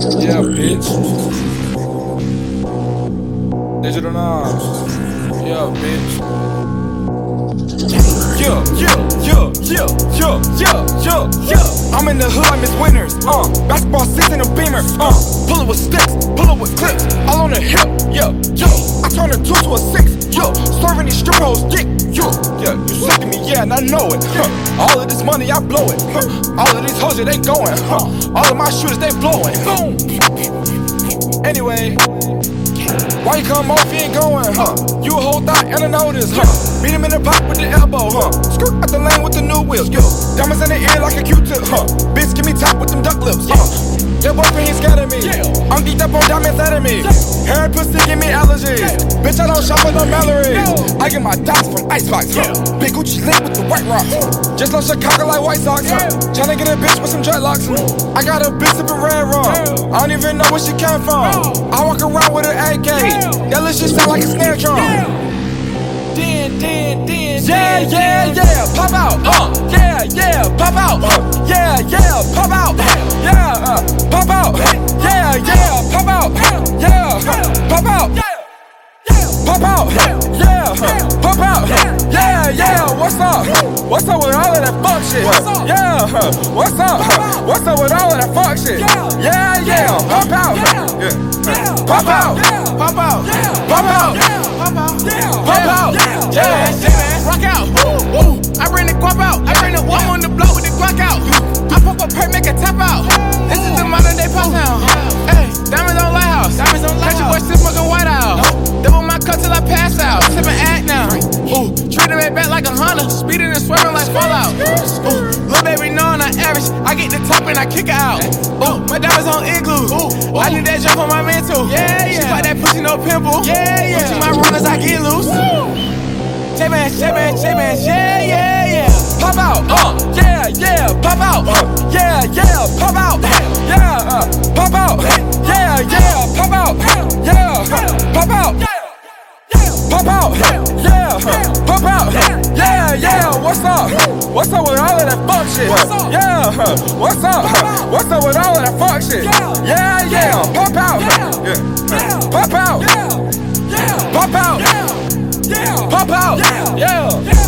bitch. Digital knobs. Yeah, bitch. Yeah, yeah, yeah, yeah, yeah, yeah, yeah, yeah. I'm in the hood, I miss winners. Uh, basketball season, a beamer. Uh, pull it with sticks, pull it with clips, all on the hip. Yeah, yeah. I turn a two to a six. yo. serving these strip hoes dick. yo, yeah. You sick of me, yeah, and I know it. Huh. All of this money, I blow it. Huh. All of these hoes, yeah, they going. Huh. All of my shooters, they blowing. Boom. Anyway. Why you come off, you ain't going, huh? You a whole thought and I notice, huh? Beat him in the pop with the elbow, huh? Skirt out the lane with the new wheels, yo. Diamonds in the ear like a Q-tip, huh? Bitch, give me top with them duck lips, huh? Your boyfriend, he scared of me. I'm geeked up on of me. Hair pussy give me allergies. Bitch, I don't shop with no Mallory. I get my dots from Icebox, huh? Big Gucci link with the white rock. Just love Chicago like White Sox, huh? Tryna get a bitch with some dreadlocks. I got a bitch sipping red rum. I don't even know where she came from. I walk around with an AK. That little shit sound like a snare drum. Yeah, yeah, yeah, pop out, uh, yeah, yeah, what's up? What's up with all of that fuck shit? Yeah, uh, what's up? What's up with all of that fuck shit? Yeah, yeah, pop out, yeah, pop out, pop out, pop out, pop out, yeah, yeah. Rock out. Woo, woo. I bring the guap out. I bring the one on the block with the Glock out. I pop a perk, make a tap out. This is the modern day pop sound. Hey, diamonds on lighthouse. Diamonds on lighthouse. Your boy still smoking white out. Double my cup till I pass out. Sipping like a Honda. Speeding and swerving like Fallout. Ooh, little baby knowing I average. I get the top and I kick her out. Ooh, my diamonds on igloo. Ooh, I need that jump on my man too. Yeah, yeah. She like that pussy, no pimple. Yeah, yeah. Pushing my runners, I get loose. J-Man, J-Man, J-Man, yeah, yeah, yeah. pop out, uh, yeah, yeah, pop out, uh, yeah, yeah, pop out, yeah, uh, pop out, What's up? What's up with all of that fuck shit? What's up? Yeah. What's up? What's up with all of that fuck shit? Yeah, yeah. Pop out. Yeah. Pop out. Yeah. Pop out. Yeah. Pop out. Yeah.